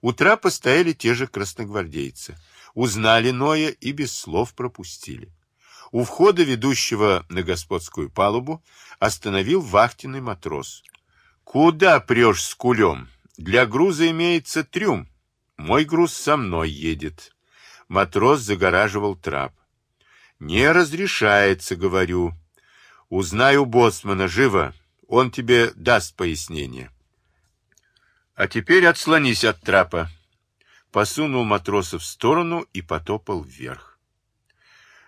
У трапа стояли те же красногвардейцы. Узнали Ноя и без слов пропустили. У входа, ведущего на господскую палубу, остановил вахтенный матрос. «Куда прешь с кулем? Для груза имеется трюм. Мой груз со мной едет». Матрос загораживал трап. «Не разрешается, говорю. Узнай у боцмана, живо, он тебе даст пояснение». «А теперь отслонись от трапа». Посунул матроса в сторону и потопал вверх.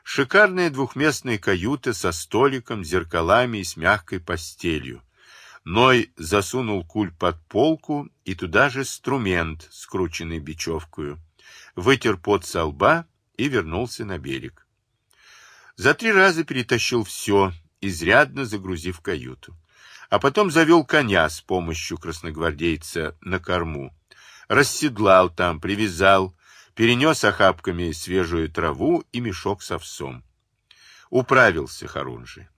Шикарная двухместная каюта со столиком, зеркалами и с мягкой постелью. Ной засунул куль под полку и туда же инструмент, скрученный бечевкою, вытер пот со лба и вернулся на берег. За три раза перетащил все, изрядно загрузив каюту. А потом завел коня с помощью красногвардейца на корму. Расседлал там, привязал, перенес охапками свежую траву и мешок с овсом. Управился Харунжи.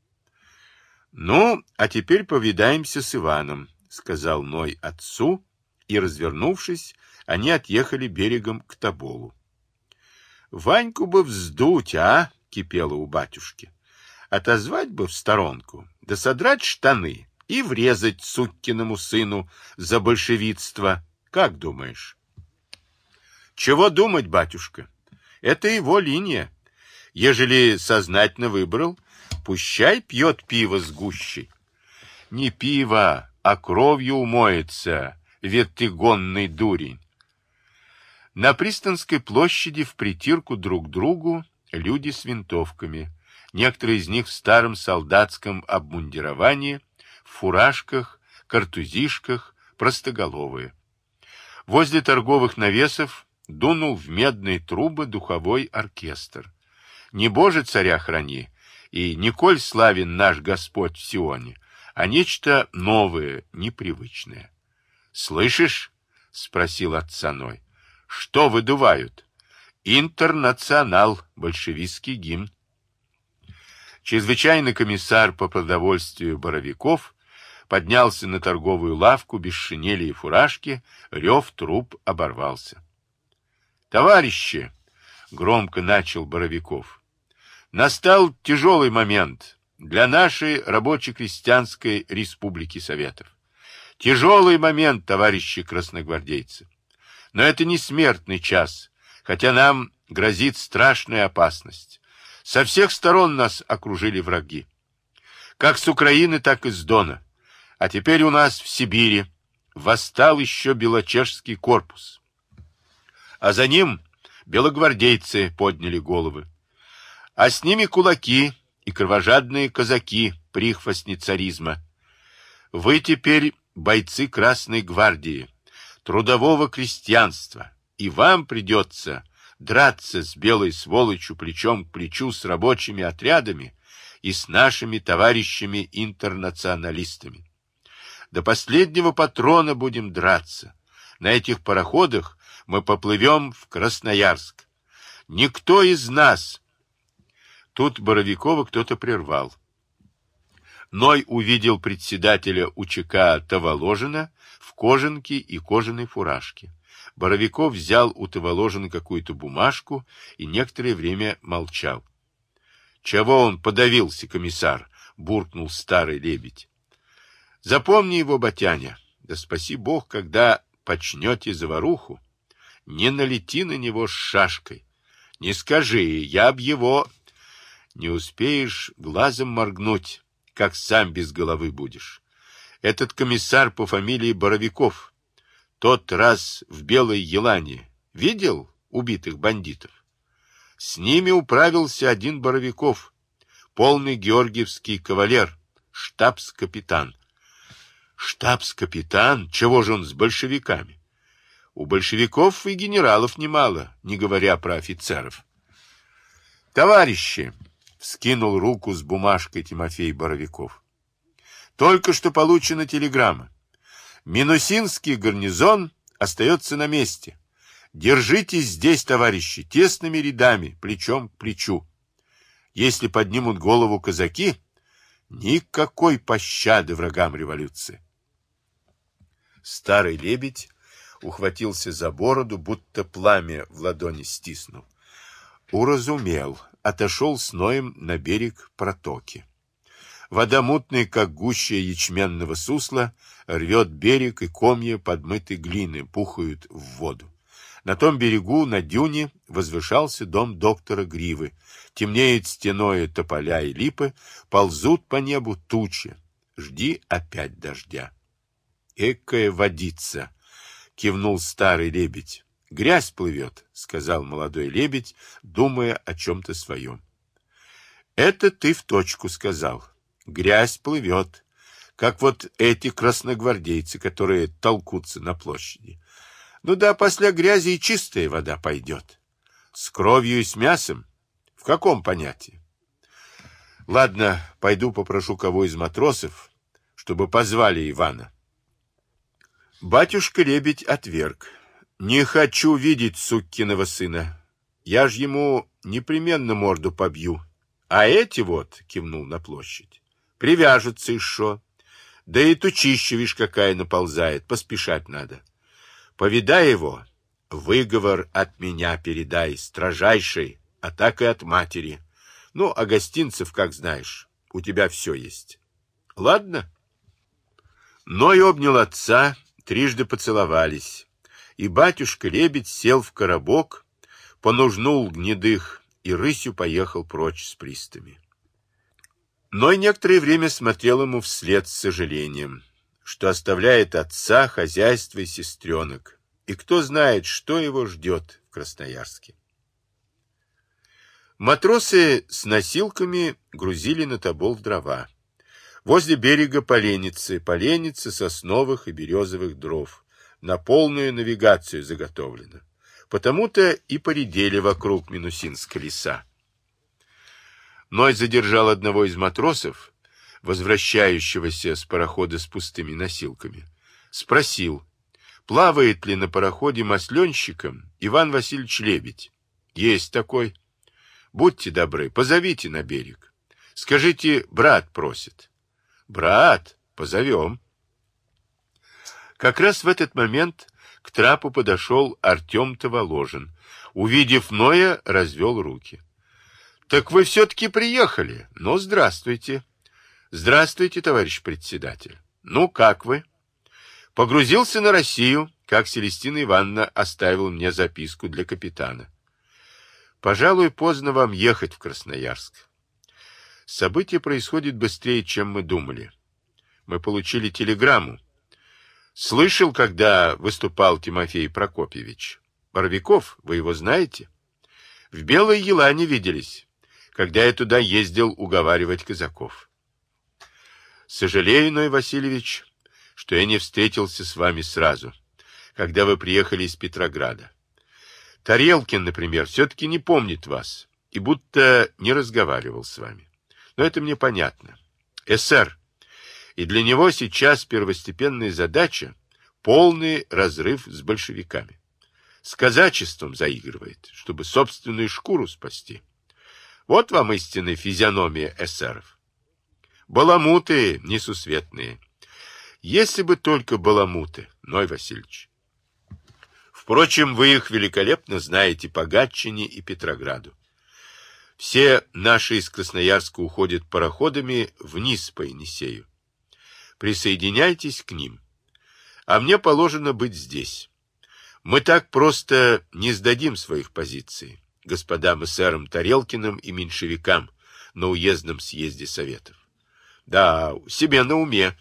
«Ну, а теперь повидаемся с Иваном», — сказал Ной отцу, и, развернувшись, они отъехали берегом к Тоболу. «Ваньку бы вздуть, а!» — кипело у батюшки. «Отозвать бы в сторонку, да содрать штаны и врезать суккиному сыну за большевитство. Как думаешь?» Чего думать, батюшка? Это его линия. Ежели сознательно выбрал, пущай пьет пиво с гущей. Не пиво, а кровью умоется, ведь ты гонный дурень. На Пристанской площади в притирку друг другу люди с винтовками. Некоторые из них в старом солдатском обмундировании, фуражках, картузишках, простоголовые. Возле торговых навесов дунул в медные трубы духовой оркестр. Не Боже царя храни, и не коль славен наш Господь в Сионе, а нечто новое, непривычное. «Слышишь?» — спросил отца Ной. «Что выдувают?» «Интернационал, большевистский гимн». Чрезвычайный комиссар по продовольствию Боровиков поднялся на торговую лавку без шинели и фуражки, рев труп оборвался. Товарищи, громко начал Боровиков, настал тяжелый момент для нашей рабоче-крестьянской республики Советов. Тяжелый момент, товарищи красногвардейцы. Но это не смертный час, хотя нам грозит страшная опасность. Со всех сторон нас окружили враги. Как с Украины, так и с Дона. А теперь у нас в Сибири восстал еще Белочешский корпус а за ним белогвардейцы подняли головы. А с ними кулаки и кровожадные казаки прихвостни царизма. Вы теперь бойцы Красной гвардии, трудового крестьянства, и вам придется драться с белой сволочью плечом к плечу с рабочими отрядами и с нашими товарищами-интернационалистами. До последнего патрона будем драться. На этих пароходах мы поплывем в Красноярск. Никто из нас... Тут Боровикова кто-то прервал. Ной увидел председателя УЧК Таволожина в кожанке и кожаной фуражке. Боровиков взял у Таволожина какую-то бумажку и некоторое время молчал. — Чего он подавился, комиссар? — буркнул старый лебедь. — Запомни его, Батяня. Да спаси Бог, когда почнете заваруху, не налети на него с шашкой. Не скажи, я б его... Не успеешь глазом моргнуть, как сам без головы будешь. Этот комиссар по фамилии Боровиков, тот раз в Белой Елане, видел убитых бандитов? С ними управился один Боровиков, полный георгиевский кавалер, штабс-капитан. Штабс-капитан? Чего же он с большевиками? У большевиков и генералов немало, не говоря про офицеров. Товарищи, скинул руку с бумажкой Тимофей Боровиков. Только что получена телеграмма. Минусинский гарнизон остается на месте. Держитесь здесь, товарищи, тесными рядами, плечом к плечу. Если поднимут голову казаки, никакой пощады врагам революции. Старый лебедь ухватился за бороду, будто пламя в ладони стиснул. Уразумел, отошел с Ноем на берег протоки. Вода мутная, как гуща ячменного сусла, рвет берег, и комья подмытой глины пухают в воду. На том берегу, на дюне, возвышался дом доктора Гривы. Темнеет стеной тополя и липы, ползут по небу тучи. Жди опять дождя. Экая водица! — кивнул старый лебедь. — Грязь плывет, — сказал молодой лебедь, думая о чем-то своем. — Это ты в точку сказал. Грязь плывет, как вот эти красногвардейцы, которые толкутся на площади. Ну да, после грязи и чистая вода пойдет. С кровью и с мясом? В каком понятии? Ладно, пойду попрошу кого из матросов, чтобы позвали Ивана. Батюшка-лебедь отверг. Не хочу видеть суккиного сына. Я ж ему непременно морду побью. А эти вот, кивнул на площадь, привяжутся еще. Да и тучища, вишь, какая наползает, поспешать надо. Повидай его, выговор от меня передай, строжайший, а так и от матери. Ну, а гостинцев, как знаешь, у тебя все есть. Ладно? Но и обнял отца, трижды поцеловались, и батюшка-лебедь сел в коробок, понужнул гнедых и рысью поехал прочь с пристами. Но и некоторое время смотрел ему вслед с сожалением, что оставляет отца, хозяйство и сестренок, и кто знает, что его ждет в Красноярске. Матросы с носилками грузили на тобол дрова. Возле берега поленницы, поленницы сосновых и березовых дров. На полную навигацию заготовлено. Потому-то и поредели вокруг Минусинска леса. Ной задержал одного из матросов, возвращающегося с парохода с пустыми носилками. Спросил, плавает ли на пароходе масленщиком Иван Васильевич Лебедь. Есть такой. Будьте добры, позовите на берег. Скажите, брат просит. Брат, позовем. Как раз в этот момент к трапу подошел Артем Таволожин. Увидев Ноя, развел руки. — Так вы все-таки приехали. Ну, здравствуйте. — Здравствуйте, товарищ председатель. Ну, как вы? Погрузился на Россию, как Селестина Ивановна оставила мне записку для капитана. Пожалуй, поздно вам ехать в Красноярск. Событие происходит быстрее, чем мы думали. Мы получили телеграмму. Слышал, когда выступал Тимофей Прокопьевич. Боровиков, вы его знаете? В Белой Елане виделись, когда я туда ездил уговаривать казаков. Сожалею, Ной Васильевич, что я не встретился с вами сразу, когда вы приехали из Петрограда. Тарелкин, например, все-таки не помнит вас и будто не разговаривал с вами. Но это мне понятно. СР. И для него сейчас первостепенная задача — полный разрыв с большевиками. С казачеством заигрывает, чтобы собственную шкуру спасти. Вот вам истинная физиономия эсеров. Баламуты несусветные. Если бы только баламуты, Ной Васильевич. Впрочем, вы их великолепно знаете по Гатчине и Петрограду. Все наши из Красноярска уходят пароходами вниз по Енисею. Присоединяйтесь к ним. А мне положено быть здесь. Мы так просто не сдадим своих позиций господам эсерам Тарелкиным и меньшевикам на уездном съезде Советов. Да, себе на уме.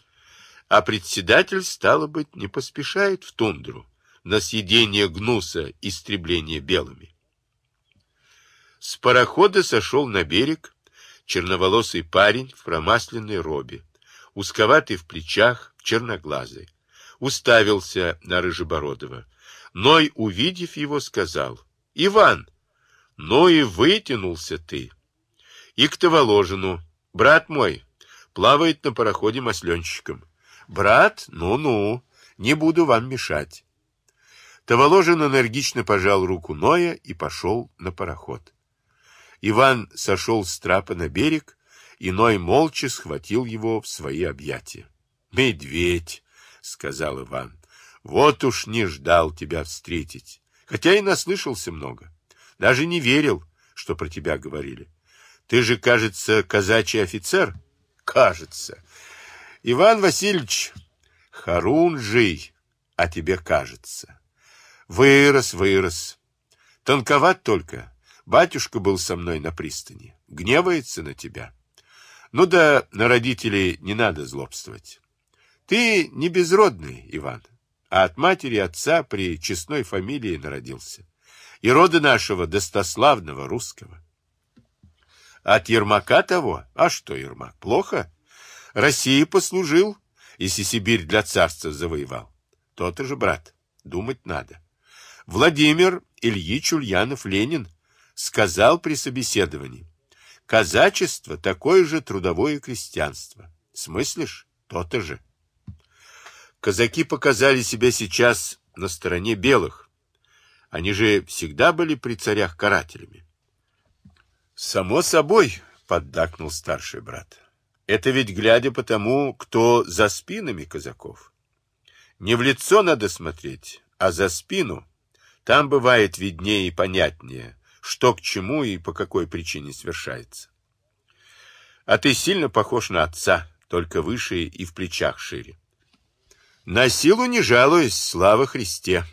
А председатель, стало быть, не поспешает в тундру на съедение гнуса истребление белыми. С парохода сошел на берег черноволосый парень в промасленной робе, узковатый в плечах, черноглазый. Уставился на Рыжебородова. Ной, увидев его, сказал, «Иван, ну и вытянулся ты. И к Таволожину, брат мой, плавает на пароходе масленщиком. Брат, ну-ну, не буду вам мешать». Таволожин энергично пожал руку Ноя и пошел на пароход. Иван сошел с трапа на берег, и Ной молча схватил его в свои объятия. «Медведь!» — сказал Иван. Вот уж не ждал тебя встретить, хотя и наслышался много. Даже не верил, что про тебя говорили. Ты же, кажется, казачий офицер? Кажется. Иван Васильевич, Харунжий, а тебе кажется. Вырос, вырос. Тонковат только. Батюшка был со мной на пристани. Гневается на тебя. Ну да на родителей не надо злобствовать. Ты не безродный, Иван, а от матери отца при честной фамилии народился. И рода нашего достославного русского. От Ермака того? А что Ермак, плохо? России послужил, если Сибирь для царства завоевал. То-то же, брат, думать надо. Владимир Ильич Ульянов Ленин сказал при собеседовании, казачество такое же трудовое крестьянство. Смыслишь? То-то же. Казаки показали себя сейчас на стороне белых. Они же всегда были при царях карателями. Само собой, поддакнул старший брат. Это ведь глядя по тому, кто за спинами казаков. Не в лицо надо смотреть, а за спину. Там бывает виднее и понятнее, что к чему и по какой причине свершается. А ты сильно похож на отца, только выше и в плечах шире. На силу не жалуюсь, слава Христе.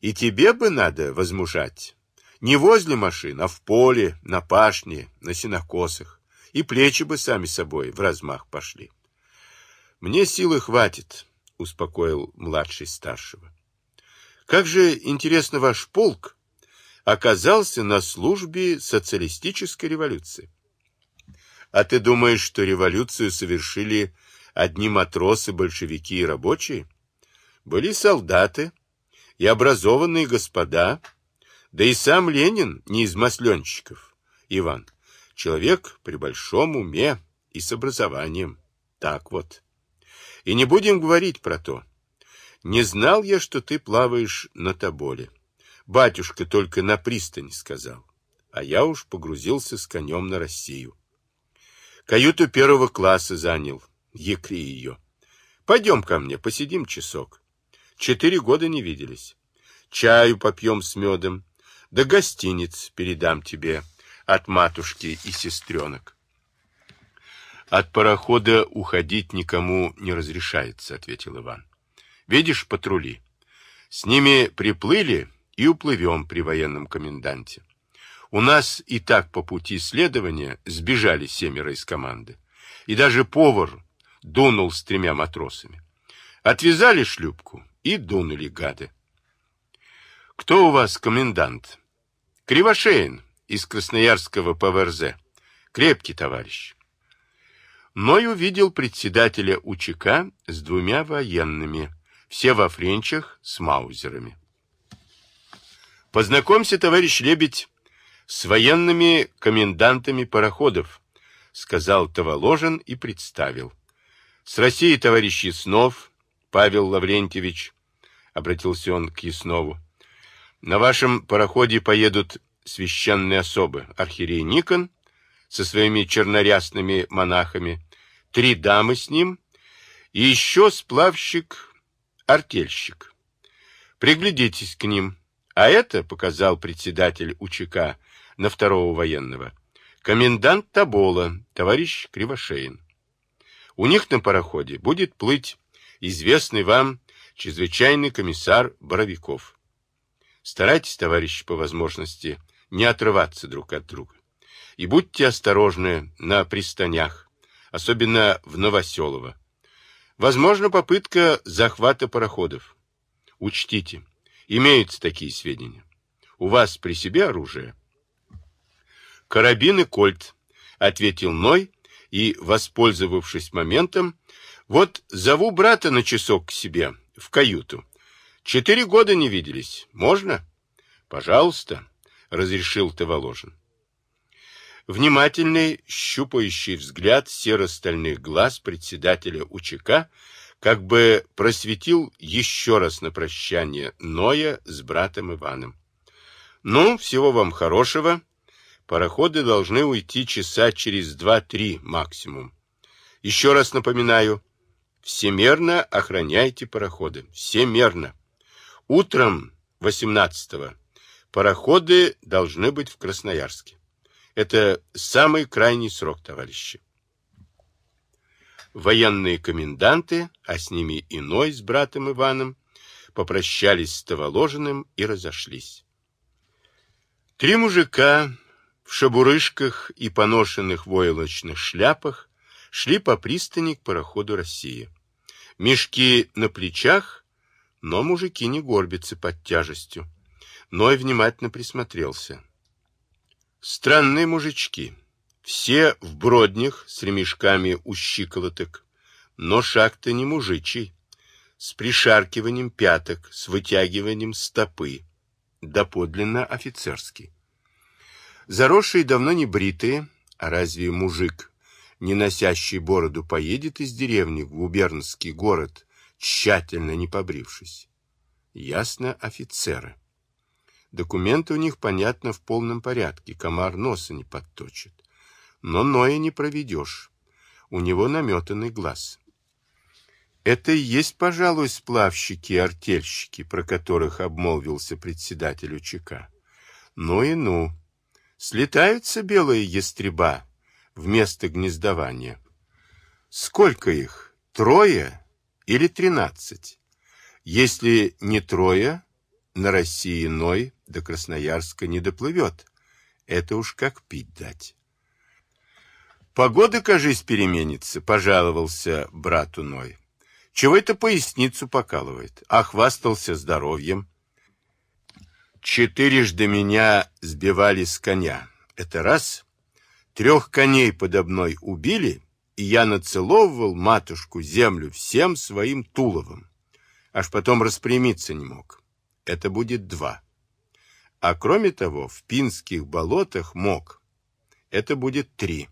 И тебе бы надо возмужать. Не возле машин, а в поле, на пашне, на сенокосах. И плечи бы сами собой в размах пошли. Мне силы хватит, успокоил младший старшего. Как же, интересно, ваш полк оказался на службе социалистической революции? А ты думаешь, что революцию совершили одни матросы, большевики и рабочие? Были солдаты и образованные господа, да и сам Ленин не из масленщиков, Иван. Человек при большом уме и с образованием. Так вот. И не будем говорить про то. Не знал я, что ты плаваешь на Тоболе. Батюшка только на пристань сказал. А я уж погрузился с конем на Россию. Каюту первого класса занял. Екри ее. Пойдем ко мне, посидим часок. Четыре года не виделись. Чаю попьем с медом. Да гостиниц передам тебе от матушки и сестренок. От парохода уходить никому не разрешается, ответил Иван. Видишь патрули? С ними приплыли и уплывем при военном коменданте. У нас и так по пути следования сбежали семеро из команды. И даже повар дунул с тремя матросами. Отвязали шлюпку и дунули гады. Кто у вас комендант? Кривошеин из Красноярского ПВРЗ. Крепкий товарищ. Ной увидел председателя УЧК с двумя военными, все во френчах с маузерами. Познакомься, товарищ Лебедь, с военными комендантами пароходов, сказал Таволожин и представил. С Россией товарищ Яснов, Павел Лаврентьевич, обратился он к Яснову. На вашем пароходе поедут священные особы, архиерей Никон со своими чернорясными монахами, три дамы с ним и еще сплавщик-артельщик. Приглядитесь к ним. А это, показал председатель УЧК на второго военного, комендант Табола, товарищ Кривошеин. У них на пароходе будет плыть известный вам чрезвычайный комиссар Боровиков. Старайтесь, товарищи, по возможности не отрываться друг от друга. И будьте осторожны на пристанях, особенно в Новоселово. Возможно попытка захвата пароходов. Учтите, имеются такие сведения. У вас при себе оружие? Карабин и кольт, ответил Ной и, воспользовавшись моментом, вот зову брата на часок к себе, в каюту. Четыре года не виделись. Можно? Пожалуйста, разрешил Таволожин. Внимательный, щупающий взгляд серо-стальных глаз председателя УЧК как бы просветил еще раз на прощание Ноя с братом Иваном. Ну, всего вам хорошего. Пароходы должны уйти часа через два-три максимум. Еще раз напоминаю, Всемерно охраняйте пароходы. Всемерно. Утром 18-го пароходы должны быть в Красноярске. Это самый крайний срок, товарищи. Военные коменданты, а с ними иной с братом Иваном, попрощались с Tavalожиным и разошлись. Три мужика в шабурышках и поношенных войлочных шляпах шли по пристани к пароходу «Россия». Мешки на плечах, но мужики не горбятся под тяжестью. Ной внимательно присмотрелся. Странные мужички. Все в броднях с ремешками у щиколоток. Но шаг-то не мужичий. С пришаркиванием пяток, с вытягиванием стопы. Доподлинно офицерский. Заросшие давно не бритые, а разве мужик не носящий бороду, поедет из деревни в губернский город, тщательно не побрившись. Ясно, офицеры. Документы у них, понятно, в полном порядке, комар носа не подточит. Но Ноя не проведешь. У него наметанный глаз. Это и есть, пожалуй, сплавщики и артельщики, про которых обмолвился председатель УЧК. Ну и ну. Слетаются белые ястреба вместо гнездования. Сколько их? Трое или тринадцать? Если не трое, на России Ной до Красноярска не доплывет. Это уж как пить дать. Погода, кажись, переменится, пожаловался брату Ной. Чего это поясницу покалывает? А хвастался здоровьем. Четырежды меня сбивали с коня. Это раз. Трех коней подо мной убили, и я нацеловывал матушку землю всем своим туловом. Аж потом распрямиться не мог. Это будет два. А кроме того, в пинских болотах мог. Это будет три.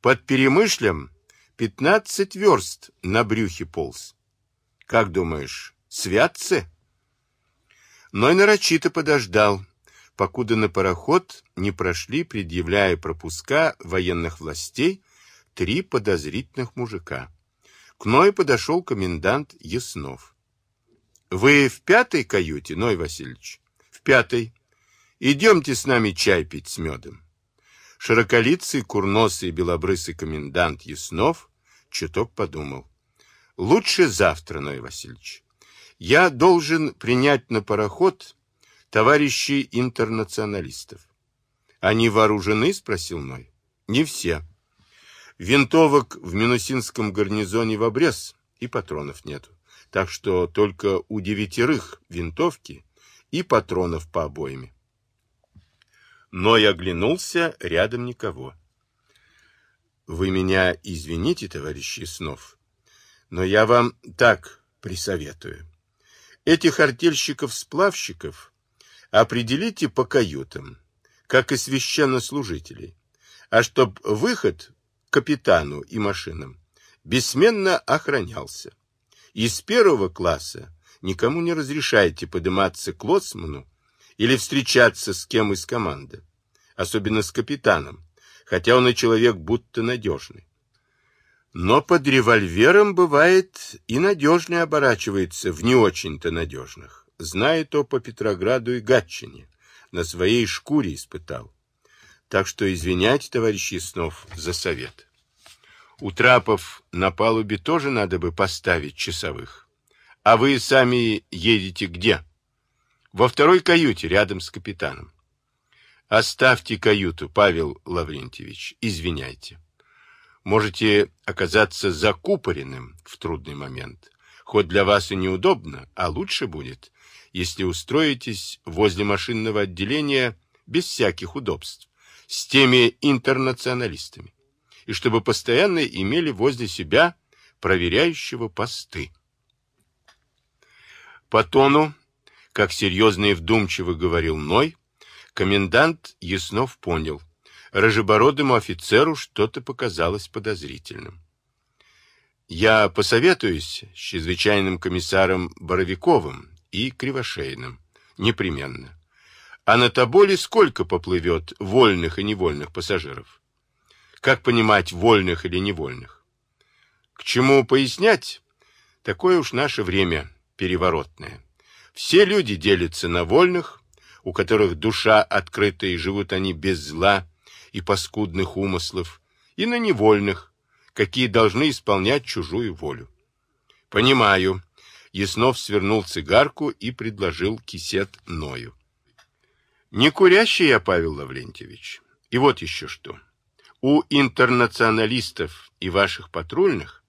Под Перемышлем пятнадцать верст на брюхе полз. Как думаешь, святцы? Но и нарочито подождал, покуда на пароход не прошли, предъявляя пропуска военных властей, три подозрительных мужика. К Ной подошел комендант Яснов. — Вы в пятой каюте, Ной Васильевич? — В пятой. Идемте с нами чай пить с медом. Широколицый, курносый, белобрысый комендант Яснов чуток подумал. — Лучше завтра, Ной Васильевич. Я должен принять на пароход товарищей интернационалистов. Они вооружены? Спросил Ной. Не все. Винтовок в Минусинском гарнизоне в обрез и патронов нету. Так что только у девятерых винтовки и патронов по обоими. Ной оглянулся, рядом никого. Вы меня извините, товарищ Яснов, но я вам так присоветую. Этих артельщиков-сплавщиков определите по каютам, как и священнослужителей, а чтоб выход капитану и машинам бессменно охранялся. Из первого класса никому не разрешайте подниматься к лоцману или встречаться с кем из команды, особенно с капитаном, хотя он и человек будто надежный. Но под револьвером бывает и надежнее оборачивается в не очень-то надежных знает то по Петрограду и Гатчине, на своей шкуре испытал. Так что извиняйте, товарищ Яснов, за совет. У трапов на палубе тоже надо бы поставить часовых. А вы сами едете где? Во второй каюте, рядом с капитаном. Оставьте каюту, Павел Лаврентьевич, извиняйте. Можете оказаться закупоренным в трудный момент. Хоть для вас и неудобно, а лучше будет, если устроитесь возле машинного отделения без всяких удобств, с теми интернационалистами, и чтобы постоянно имели возле себя проверяющего посты. По тону, как серьезно и вдумчиво говорил Ной, комендант Яснов понял, рыжебородому офицеру что-то показалось подозрительным. Я посоветуюсь с чрезвычайным комиссаром Боровиковым и Кривошейным. Непременно. А на Тоболе сколько поплывет вольных и невольных пассажиров? Как понимать, вольных или невольных? К чему пояснять? Такое уж наше время переворотное. Все люди делятся на вольных, у которых душа открыта и живут они без зла и паскудных умыслов, и на невольных, какие должны исполнять чужую волю. Понимаю. Яснов свернул цигарку и предложил кисет Ною. Не курящий я, Павел Лаврентьевич. И вот еще что. У интернационалистов и ваших патрульных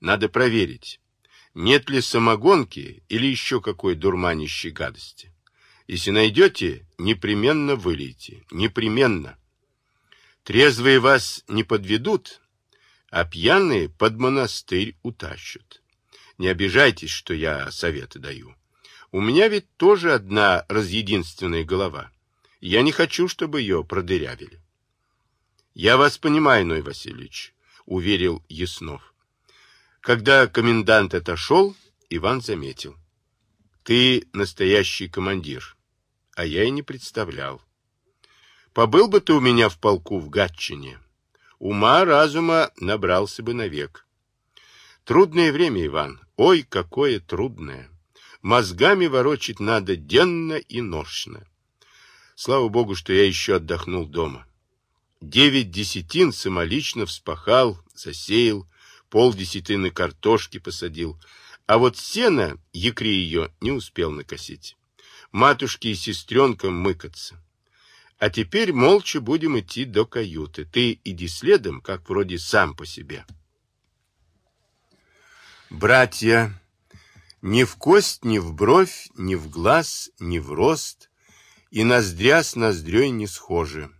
надо проверить, нет ли самогонки или еще какой дурманящей гадости. Если найдете, непременно вылейте. Непременно. Трезвые вас не подведут, а пьяные под монастырь утащат. Не обижайтесь, что я советы даю. У меня ведь тоже одна разъединственная голова. Я не хочу, чтобы ее продырявили. Я вас понимаю, Ной Васильевич, уверил Яснов. Когда комендант отошел, Иван заметил. Ты настоящий командир, а я и не представлял. Побыл бы ты у меня в полку в Гатчине, ума разума набрался бы навек. Трудное время, Иван, ой, какое трудное. Мозгами ворочить надо денно и ношно. Слава богу, что я еще отдохнул дома. Девять десятин самолично вспахал, засеял, полдесятины картошки посадил, а вот сено, якри ее, не успел накосить. Матушке и сестренкам мыкаться. А теперь молча будем идти до каюты. Ты иди следом, как вроде сам по себе. Братья, ни в кость, ни в бровь, ни в глаз, ни в рост, и ноздря с ноздрёй не схожи.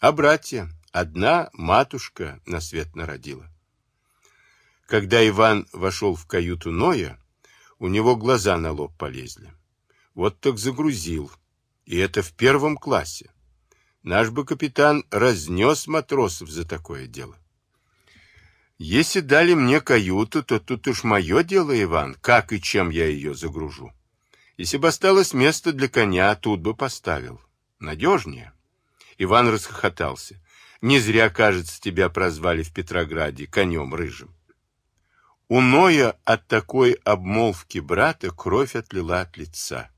А братья, одна матушка на свет народила. Когда Иван вошел в каюту Ноя, у него глаза на лоб полезли. Вот так загрузил. И это в первом классе. Наш бы капитан разнес матросов за такое дело. Если дали мне каюту, то тут уж мое дело, Иван, как и чем я ее загружу. Если бы осталось место для коня, тут бы поставил. Надежнее. Иван расхохотался. Не зря, кажется, тебя прозвали в Петрограде конем рыжим. У Ноя от такой обмолвки брата кровь отлила от лица.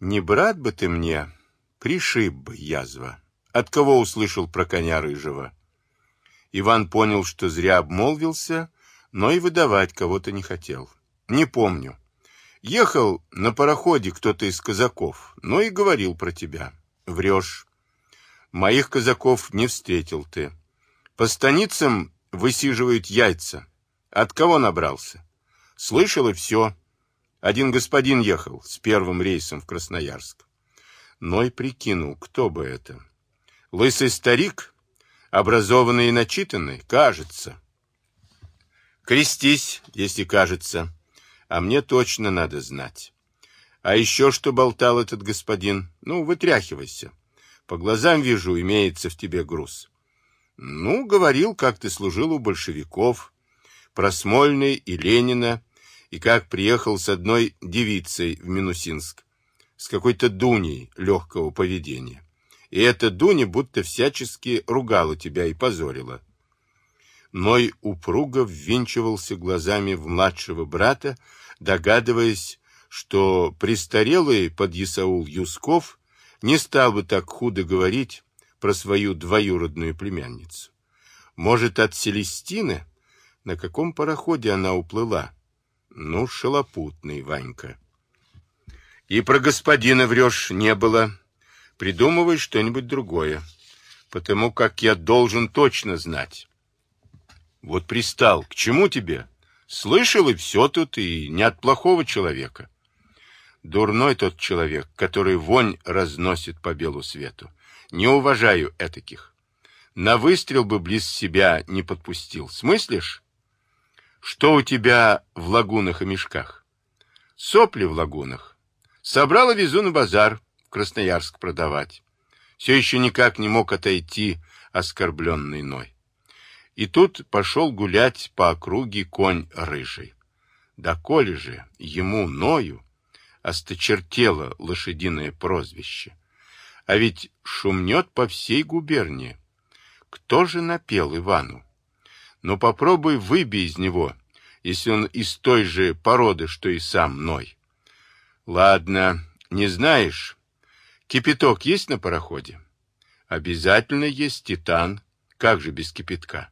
Не брат бы ты мне, пришиб бы, язва. От кого услышал про коня рыжего? Иван понял, что зря обмолвился, но и выдавать кого-то не хотел. Не помню. Ехал на пароходе кто-то из казаков, но и говорил про тебя. Врешь. Моих казаков не встретил ты. По станицам высиживают яйца. От кого набрался? Слышал и все. Один господин ехал с первым рейсом в Красноярск. Ной прикинул, кто бы это. Лысый старик, образованный и начитанный, кажется. Крестись, если кажется. А мне точно надо знать. А еще что болтал этот господин? Ну, вытряхивайся. По глазам вижу, имеется в тебе груз. Ну, говорил, как ты служил у большевиков, про Смольный и Ленина, и как приехал с одной девицей в Минусинск, с какой-то Дуней легкого поведения. И эта Дуня будто всячески ругала тебя и позорила. Ной упруго ввинчивался глазами в младшего брата, догадываясь, что престарелый подъясаул Юсков не стал бы так худо говорить про свою двоюродную племянницу. Может, от Селестины на каком пароходе она уплыла? Ну, шалопутный, Ванька. И про господина врешь не было. Придумывай что-нибудь другое. Потому как я должен точно знать. Вот пристал. К чему тебе? Слышал, и все тут, и не от плохого человека. Дурной тот человек, который вонь разносит по белу свету. Не уважаю этаких. На выстрел бы близ себя не подпустил. Смыслишь? Что у тебя в лагунах и мешках? Сопли в лагунах. Собрала везу на базар в Красноярск продавать. Все еще никак не мог отойти оскорбленный Ной. И тут пошел гулять по округе конь рыжий. Да коли же ему, Ною, осточертело лошадиное прозвище. А ведь шумнет по всей губернии. Кто же напел Ивану? Но попробуй выбей из него, если он из той же породы, что и сам Ной. Ладно, не знаешь. Кипяток есть на пароходе? Обязательно есть титан. Как же без кипятка?